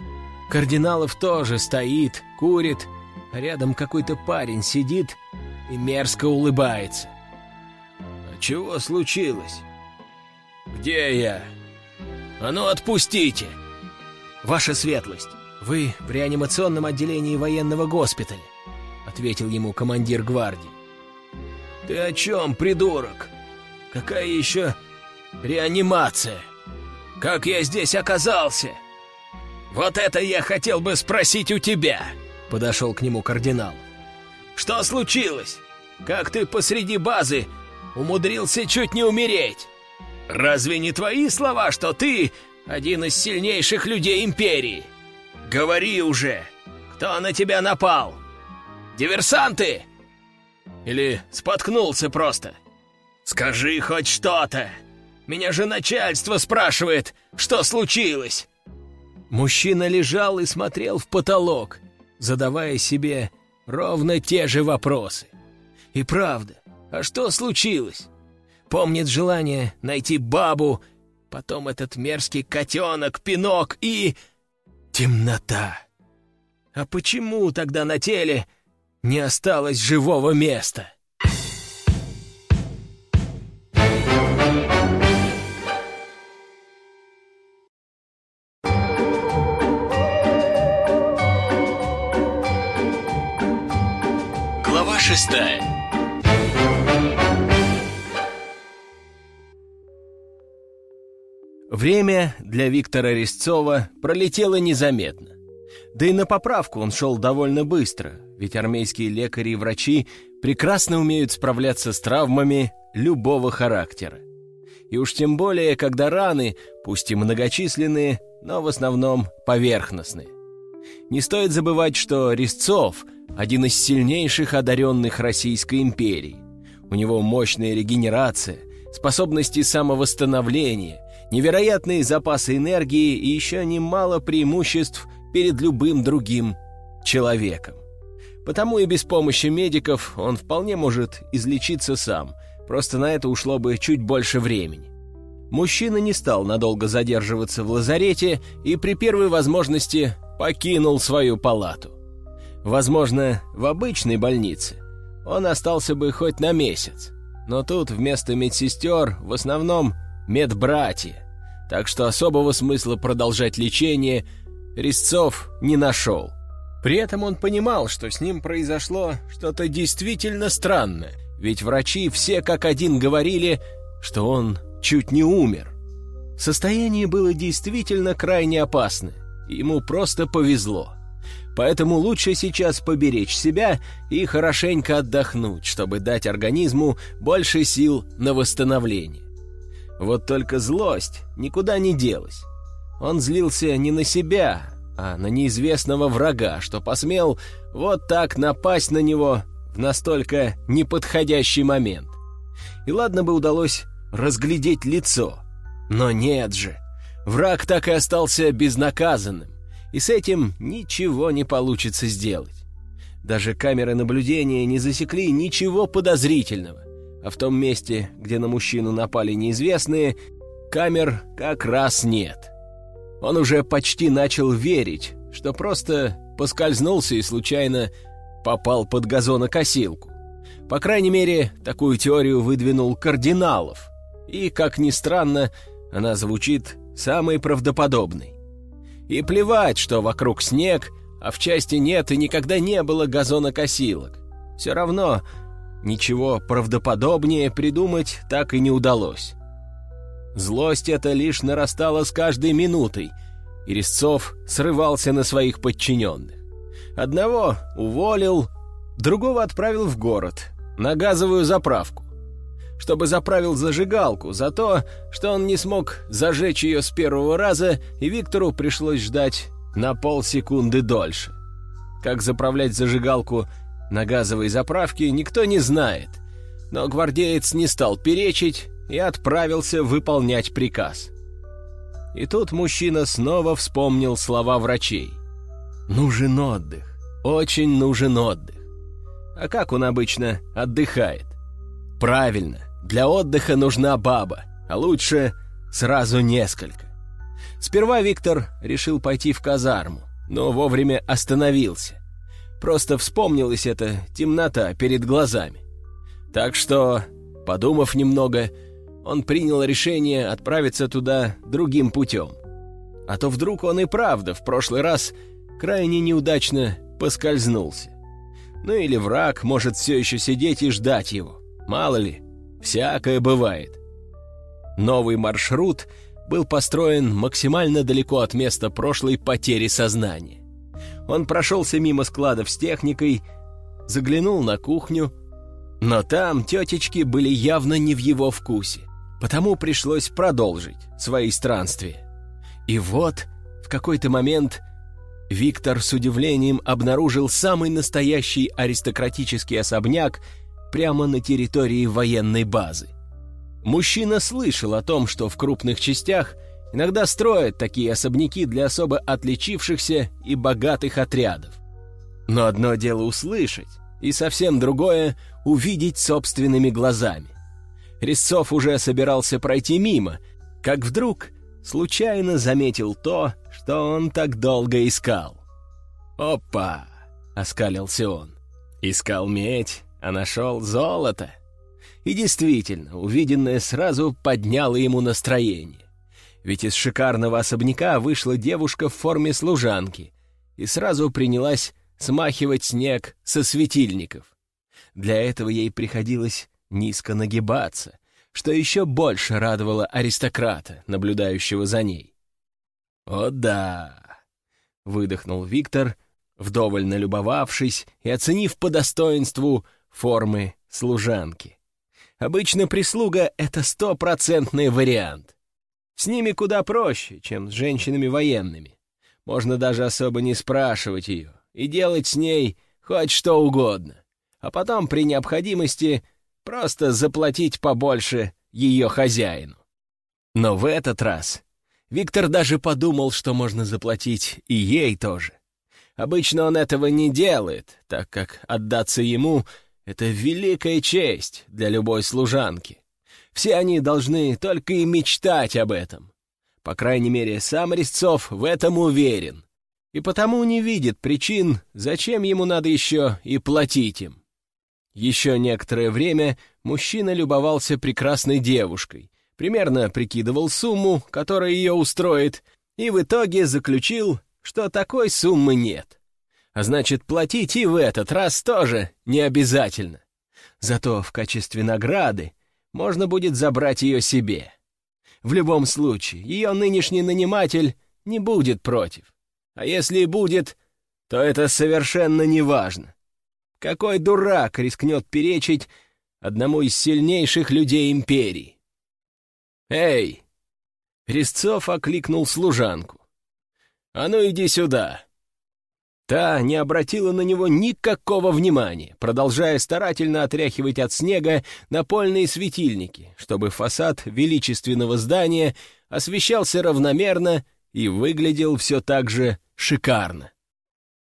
Кардиналов тоже стоит, курит, а рядом какой-то парень сидит и мерзко улыбается. «А чего случилось? Где я? А ну отпустите!» «Ваша светлость, вы в реанимационном отделении военного госпиталя», ответил ему командир гвардии. «Ты о чем, придурок? Какая еще реанимация? Как я здесь оказался?» «Вот это я хотел бы спросить у тебя!» Подошел к нему кардинал. «Что случилось? Как ты посреди базы умудрился чуть не умереть? Разве не твои слова, что ты один из сильнейших людей Империи? Говори уже, кто на тебя напал? Диверсанты? Или споткнулся просто? Скажи хоть что-то! Меня же начальство спрашивает, что случилось!» Мужчина лежал и смотрел в потолок, задавая себе ровно те же вопросы. И правда, а что случилось? Помнит желание найти бабу, потом этот мерзкий котенок, пинок и... темнота. А почему тогда на теле не осталось живого места? шестая. Время для Виктора Резцова пролетело незаметно. Да и на поправку он шел довольно быстро, ведь армейские лекари и врачи прекрасно умеют справляться с травмами любого характера. И уж тем более, когда раны, пусть и многочисленные, но в основном поверхностные. Не стоит забывать, что Резцов один из сильнейших одаренных Российской империи. У него мощная регенерация, способности самовосстановления, невероятные запасы энергии и еще немало преимуществ перед любым другим человеком. Потому и без помощи медиков он вполне может излечиться сам, просто на это ушло бы чуть больше времени. Мужчина не стал надолго задерживаться в лазарете и при первой возможности покинул свою палату. Возможно, в обычной больнице он остался бы хоть на месяц, но тут вместо медсестер в основном медбратья, так что особого смысла продолжать лечение Резцов не нашел. При этом он понимал, что с ним произошло что-то действительно странное, ведь врачи все как один говорили, что он чуть не умер. Состояние было действительно крайне опасное, ему просто повезло. Поэтому лучше сейчас поберечь себя и хорошенько отдохнуть, чтобы дать организму больше сил на восстановление. Вот только злость никуда не делась. Он злился не на себя, а на неизвестного врага, что посмел вот так напасть на него в настолько неподходящий момент. И ладно бы удалось разглядеть лицо, но нет же, враг так и остался безнаказанным и с этим ничего не получится сделать. Даже камеры наблюдения не засекли ничего подозрительного, а в том месте, где на мужчину напали неизвестные, камер как раз нет. Он уже почти начал верить, что просто поскользнулся и случайно попал под газонокосилку. По крайней мере, такую теорию выдвинул Кардиналов. И, как ни странно, она звучит самой правдоподобной. И плевать, что вокруг снег, а в части нет и никогда не было газонокосилок. Все равно ничего правдоподобнее придумать так и не удалось. Злость эта лишь нарастала с каждой минутой, и Резцов срывался на своих подчиненных. Одного уволил, другого отправил в город, на газовую заправку, чтобы заправил зажигалку за то, что он не смог зажечь ее с первого раза, и Виктору пришлось ждать на полсекунды дольше. Как заправлять зажигалку на газовой заправке, никто не знает, но гвардеец не стал перечить и отправился выполнять приказ. И тут мужчина снова вспомнил слова врачей. «Нужен отдых, очень нужен отдых». А как он обычно отдыхает? Правильно, для отдыха нужна баба, а лучше сразу несколько. Сперва Виктор решил пойти в казарму, но вовремя остановился. Просто вспомнилась эта темнота перед глазами. Так что, подумав немного, он принял решение отправиться туда другим путем. А то вдруг он и правда в прошлый раз крайне неудачно поскользнулся. Ну или враг может все еще сидеть и ждать его. Мало ли, всякое бывает. Новый маршрут был построен максимально далеко от места прошлой потери сознания. Он прошелся мимо складов с техникой, заглянул на кухню, но там тетечки были явно не в его вкусе потому пришлось продолжить свои странствия. И вот в какой-то момент Виктор с удивлением обнаружил самый настоящий аристократический особняк прямо на территории военной базы. Мужчина слышал о том, что в крупных частях иногда строят такие особняки для особо отличившихся и богатых отрядов. Но одно дело услышать, и совсем другое — увидеть собственными глазами. Резцов уже собирался пройти мимо, как вдруг случайно заметил то, что он так долго искал. «Опа!» — оскалился он. Искал медь, а нашел золото. И действительно, увиденное сразу подняло ему настроение. Ведь из шикарного особняка вышла девушка в форме служанки и сразу принялась смахивать снег со светильников. Для этого ей приходилось низко нагибаться, что еще больше радовало аристократа, наблюдающего за ней. «О да!» — выдохнул Виктор, вдоволь налюбовавшись и оценив по достоинству формы служанки. Обычно прислуга — это стопроцентный вариант. С ними куда проще, чем с женщинами военными. Можно даже особо не спрашивать ее и делать с ней хоть что угодно. А потом при необходимости Просто заплатить побольше ее хозяину. Но в этот раз Виктор даже подумал, что можно заплатить и ей тоже. Обычно он этого не делает, так как отдаться ему — это великая честь для любой служанки. Все они должны только и мечтать об этом. По крайней мере, сам Резцов в этом уверен. И потому не видит причин, зачем ему надо еще и платить им. Еще некоторое время мужчина любовался прекрасной девушкой, примерно прикидывал сумму, которая ее устроит, и в итоге заключил, что такой суммы нет. А значит, платить и в этот раз тоже не обязательно. Зато в качестве награды можно будет забрать ее себе. В любом случае, ее нынешний наниматель не будет против. А если и будет, то это совершенно не важно. Какой дурак рискнет перечить одному из сильнейших людей империи? «Эй!» Резцов окликнул служанку. «А ну иди сюда!» Та не обратила на него никакого внимания, продолжая старательно отряхивать от снега напольные светильники, чтобы фасад величественного здания освещался равномерно и выглядел все так же шикарно.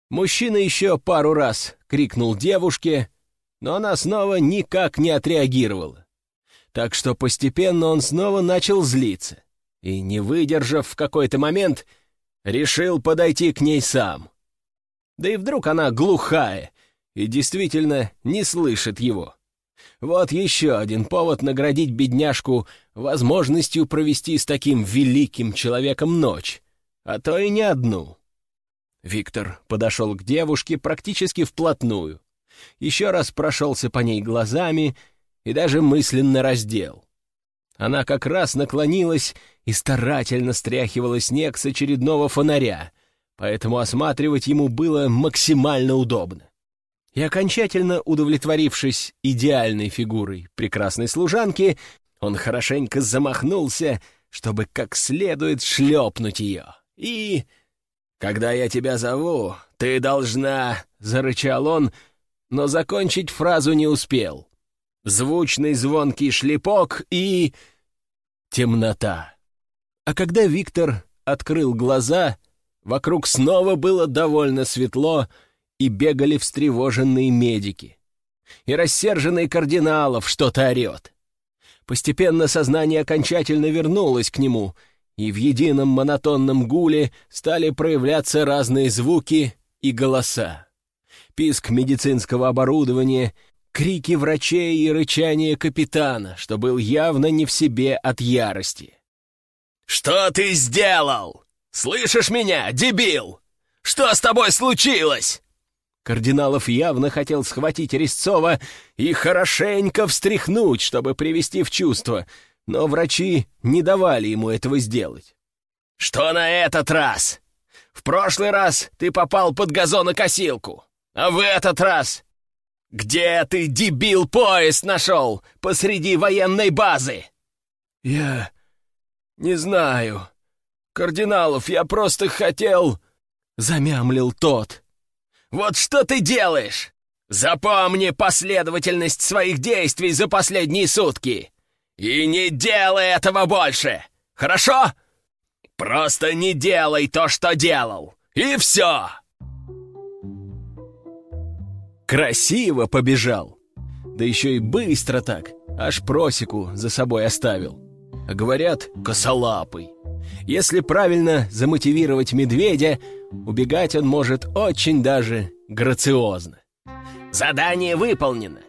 Мужчина еще пару раз крикнул девушке, но она снова никак не отреагировала. Так что постепенно он снова начал злиться и, не выдержав в какой-то момент, решил подойти к ней сам. Да и вдруг она глухая и действительно не слышит его. Вот еще один повод наградить бедняжку возможностью провести с таким великим человеком ночь, а то и не одну. Виктор подошел к девушке практически вплотную, еще раз прошелся по ней глазами и даже мысленно раздел. Она как раз наклонилась и старательно стряхивала снег с очередного фонаря, поэтому осматривать ему было максимально удобно. И окончательно удовлетворившись идеальной фигурой прекрасной служанки, он хорошенько замахнулся, чтобы как следует шлепнуть ее. И... «Когда я тебя зову, ты должна...» — зарычал он, но закончить фразу не успел. Звучный звонкий шлепок и... темнота. А когда Виктор открыл глаза, вокруг снова было довольно светло, и бегали встревоженные медики. И рассерженный кардиналов что-то орет. Постепенно сознание окончательно вернулось к нему, и в едином монотонном гуле стали проявляться разные звуки и голоса. Писк медицинского оборудования, крики врачей и рычание капитана, что был явно не в себе от ярости. «Что ты сделал? Слышишь меня, дебил? Что с тобой случилось?» Кардиналов явно хотел схватить Резцова и хорошенько встряхнуть, чтобы привести в чувство, но врачи не давали ему этого сделать. «Что на этот раз? В прошлый раз ты попал под газонокосилку, а в этот раз... Где ты, дебил, поезд нашел посреди военной базы?» «Я не знаю. Кардиналов, я просто хотел...» — замямлил тот. Вот что ты делаешь? Запомни последовательность своих действий за последние сутки. И не делай этого больше, хорошо? Просто не делай то, что делал. И все!» Красиво побежал. Да еще и быстро так, аж просеку за собой оставил. Говорят, косолапый. Если правильно замотивировать медведя, убегать он может очень даже грациозно. «Задание выполнено!»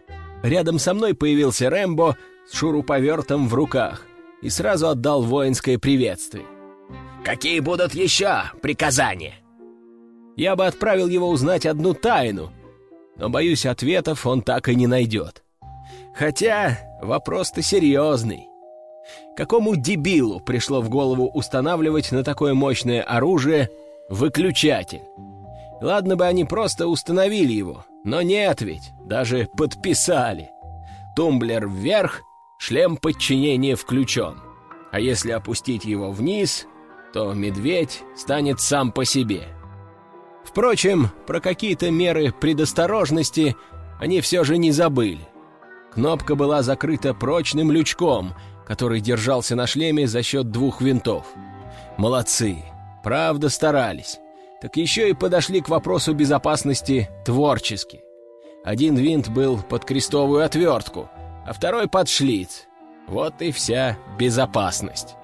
Рядом со мной появился Рэмбо с шуруповертом в руках и сразу отдал воинское приветствие. «Какие будут еще приказания?» Я бы отправил его узнать одну тайну, но, боюсь, ответов он так и не найдет. Хотя вопрос-то серьезный. Какому дебилу пришло в голову устанавливать на такое мощное оружие выключатель? Ладно бы они просто установили его, но нет ведь, даже подписали. Тумблер вверх, шлем подчинения включен. А если опустить его вниз, то медведь станет сам по себе. Впрочем, про какие-то меры предосторожности они все же не забыли. Кнопка была закрыта прочным лючком — который держался на шлеме за счет двух винтов. Молодцы, правда старались. Так еще и подошли к вопросу безопасности творчески. Один винт был под крестовую отвертку, а второй под шлиц. Вот и вся безопасность.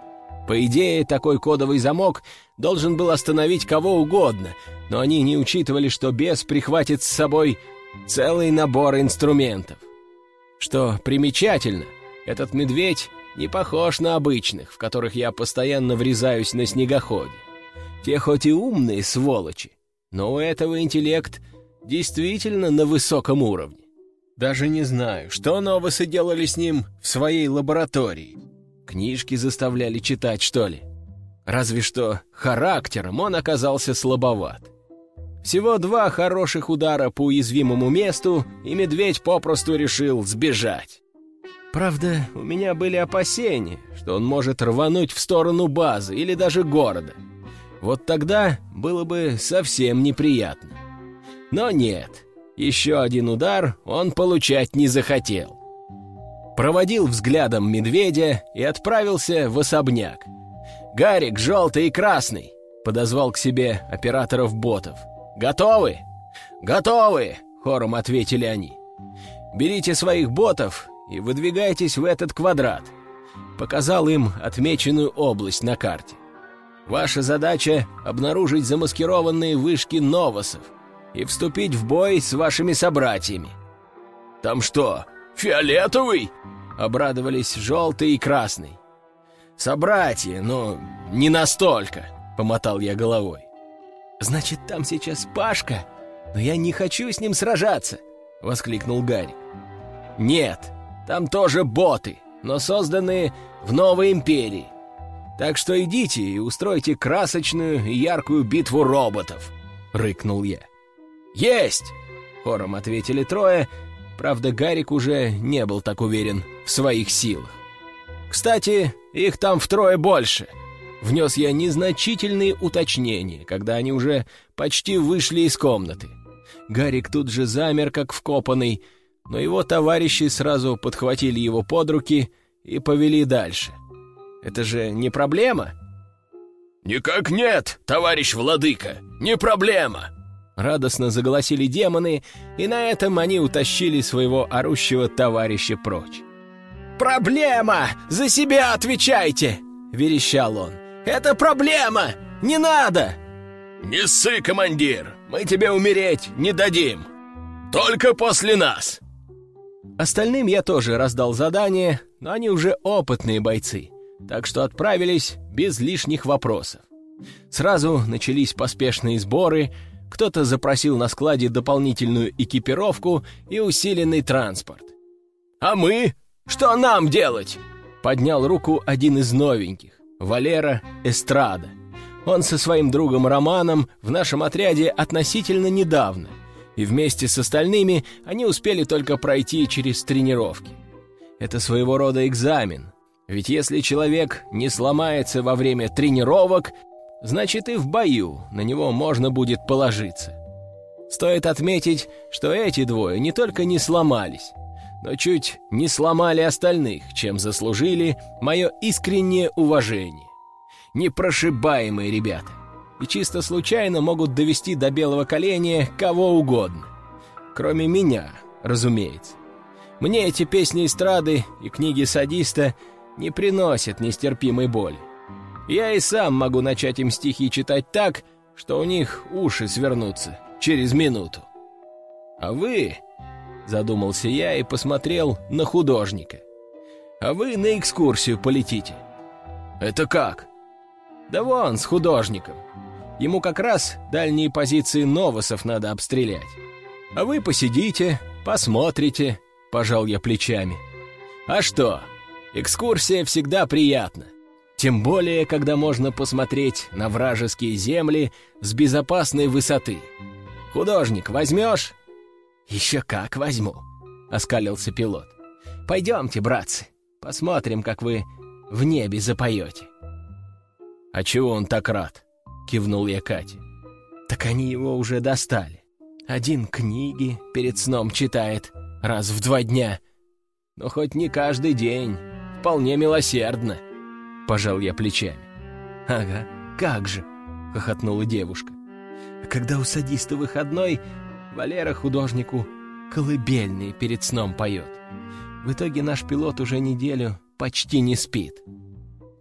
По идее, такой кодовый замок должен был остановить кого угодно, но они не учитывали, что бес прихватит с собой целый набор инструментов. Что примечательно, этот медведь не похож на обычных, в которых я постоянно врезаюсь на снегоходе. Те хоть и умные сволочи, но у этого интеллект действительно на высоком уровне. Даже не знаю, что новосы делали с ним в своей лаборатории. Книжки заставляли читать, что ли? Разве что характером он оказался слабоват. Всего два хороших удара по уязвимому месту, и медведь попросту решил сбежать. Правда, у меня были опасения, что он может рвануть в сторону базы или даже города. Вот тогда было бы совсем неприятно. Но нет, еще один удар он получать не захотел. Проводил взглядом медведя и отправился в особняк. «Гарик, желтый и красный!» — подозвал к себе операторов ботов. «Готовы?» «Готовы!» — хором ответили они. «Берите своих ботов и выдвигайтесь в этот квадрат. Показал им отмеченную область на карте. Ваша задача — обнаружить замаскированные вышки новосов и вступить в бой с вашими собратьями. «Там что, фиолетовый?» — обрадовались желтый и красный. «Собратья, но не настолько», — помотал я головой. «Значит, там сейчас Пашка, но я не хочу с ним сражаться», — воскликнул Гарри. «Нет, там тоже боты, но созданные в новой империи. Так что идите и устройте красочную и яркую битву роботов», — рыкнул я. «Есть!» — хором ответили трое, правда, Гарик уже не был так уверен в своих силах. «Кстати, их там втрое больше», — внес я незначительные уточнения, когда они уже почти вышли из комнаты. Гарик тут же замер, как вкопанный, но его товарищи сразу подхватили его под руки и повели дальше. Это же не проблема? «Никак нет, товарищ владыка, не проблема!» Радостно заголосили демоны, и на этом они утащили своего орущего товарища прочь. «Проблема! За себя отвечайте!» — верещал он. «Это проблема! Не надо!» «Не ссы, командир! Мы тебе умереть не дадим! Только после нас!» Остальным я тоже раздал задание, но они уже опытные бойцы, так что отправились без лишних вопросов. Сразу начались поспешные сборы, кто-то запросил на складе дополнительную экипировку и усиленный транспорт. «А мы? Что нам делать?» Поднял руку один из новеньких, Валера Эстрада. Он со своим другом Романом в нашем отряде относительно недавно, и вместе с остальными они успели только пройти через тренировки. Это своего рода экзамен, ведь если человек не сломается во время тренировок, значит и в бою на него можно будет положиться. Стоит отметить, что эти двое не только не сломались, но чуть не сломали остальных, чем заслужили мое искреннее уважение. Непрошибаемые ребята. И чисто случайно могут довести до белого коленя кого угодно. Кроме меня, разумеется. Мне эти песни эстрады и книги садиста не приносят нестерпимой боли. Я и сам могу начать им стихи читать так, что у них уши свернутся через минуту. А вы, задумался я и посмотрел на художника. А вы на экскурсию полетите. Это как? Да вон, с художником. Ему как раз дальние позиции новосов надо обстрелять. А вы посидите, посмотрите, пожал я плечами. А что, экскурсия всегда приятна. Тем более, когда можно посмотреть на вражеские земли с безопасной высоты. Художник возьмешь? Еще как возьму, оскалился пилот. Пойдемте, братцы, посмотрим, как вы в небе запоете. «А чего он так рад?» — кивнул я Кате. «Так они его уже достали. Один книги перед сном читает раз в два дня. Но хоть не каждый день. Вполне милосердно». Пожал я плечами. «Ага, как же!» — хохотнула девушка. Когда у садиста выходной, Валера художнику колыбельные перед сном поет. В итоге наш пилот уже неделю почти не спит.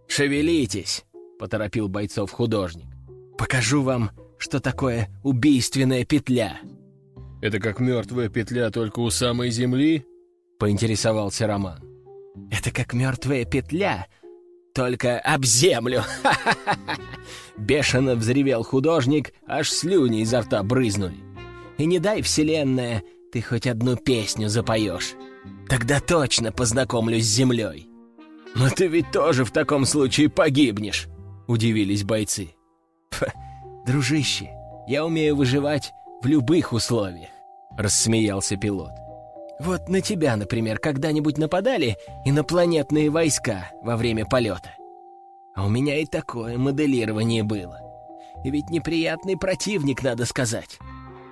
«Шевелитесь!» поторопил бойцов художник. «Покажу вам, что такое убийственная петля». «Это как мертвая петля только у самой земли?» — поинтересовался Роман. «Это как мертвая петля, только об землю!» [LAUGHS] Бешено взревел художник, аж слюни изо рта брызнули. «И не дай, вселенная, ты хоть одну песню запоешь. Тогда точно познакомлюсь с землей». «Но ты ведь тоже в таком случае погибнешь!» удивились бойцы. «Дружище, я умею выживать в любых условиях», — рассмеялся пилот. «Вот на тебя, например, когда-нибудь нападали инопланетные войска во время полета? А у меня и такое моделирование было. И ведь неприятный противник, надо сказать.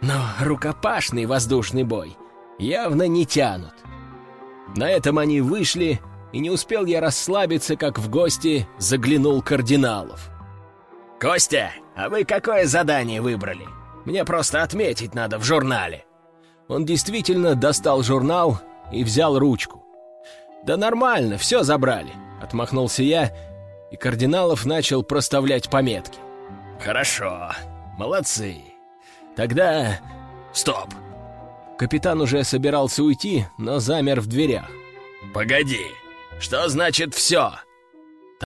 Но рукопашный воздушный бой явно не тянут. На этом они вышли и не успел я расслабиться, как в гости заглянул Кардиналов. «Костя, а вы какое задание выбрали? Мне просто отметить надо в журнале». Он действительно достал журнал и взял ручку. «Да нормально, все забрали», — отмахнулся я, и Кардиналов начал проставлять пометки. «Хорошо, молодцы. Тогда... Стоп!» Капитан уже собирался уйти, но замер в дверях. «Погоди, что значит «все»?»